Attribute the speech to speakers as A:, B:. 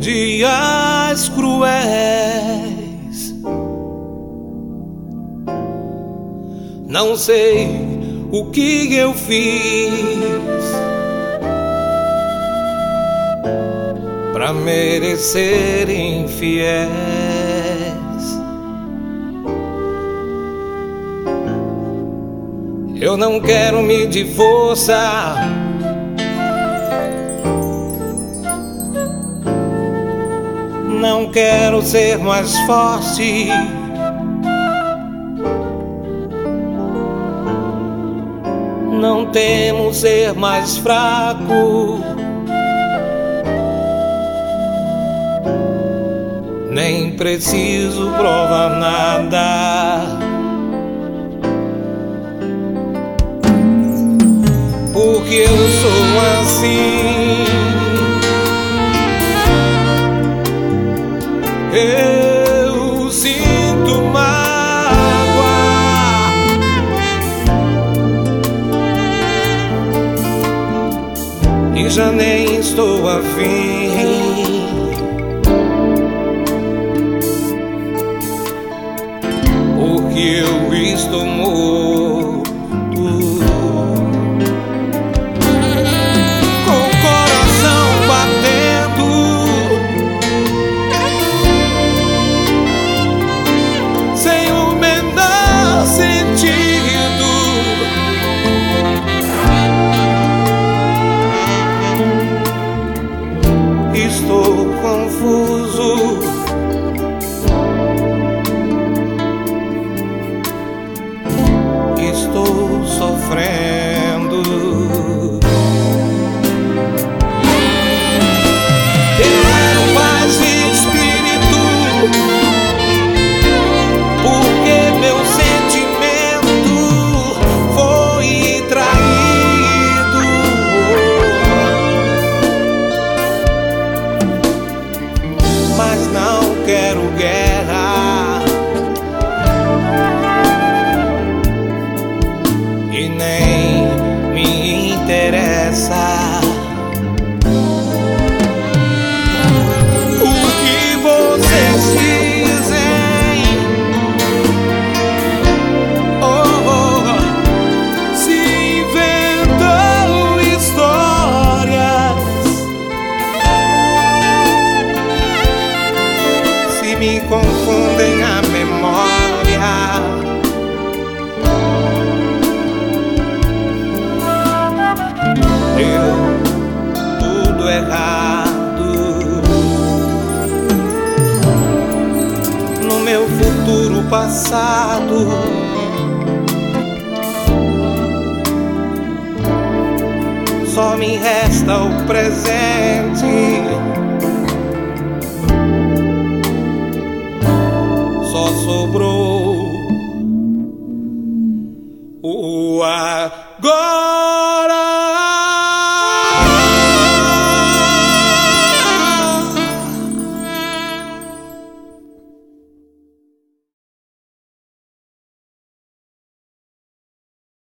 A: dias cruéis. Não sei o que eu fiz para merecer infiéis. Eu não quero me de força Não quero ser mais forte. Não temo ser mais fraco. Nem preciso provar nada. Porque eu sou assim. Já nem estou afim. Porque eu estou morto. Estou confuso. Estou sofrendo. Mas não quero guerra. Me confundem a memória. Deu tudo errado no meu futuro passado. Só me resta o presente. agora.